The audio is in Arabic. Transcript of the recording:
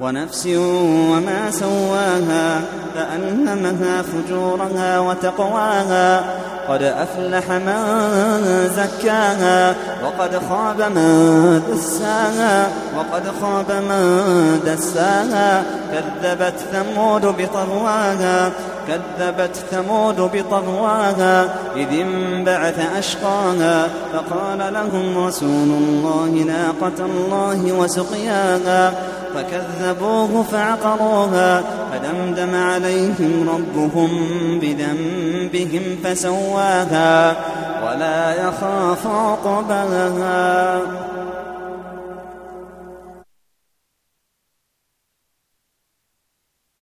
ونفس وما سواها فألهمها فجورها وتقواها. قد أفلح من زكاها وقد خاب من دساها وقد خاب من دساها. كذبت ثمود بطغواها كذبت ثمود بطغواها. إذ انبعث أشقاها فقال لهم رسول الله ناقة الله وسقياها. فكذبوه فعقروها فدمدم عليهم ربهم بذنبهم فسواها ولا يخاف عقباها